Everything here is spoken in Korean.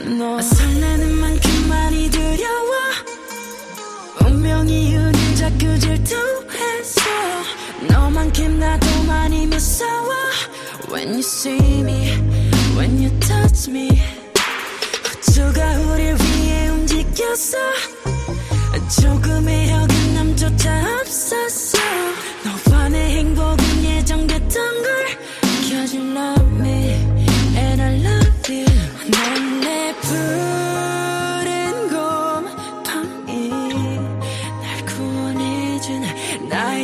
너. 설레는 만큼 많이 두려워. 운명이 우릴 자꾸 질투해서. 너만큼 나도 많이 무서워. When you see me When you touch me. 우주가 우릴 위해 움직였어 조금의 어긋남조차 없었어 구원해준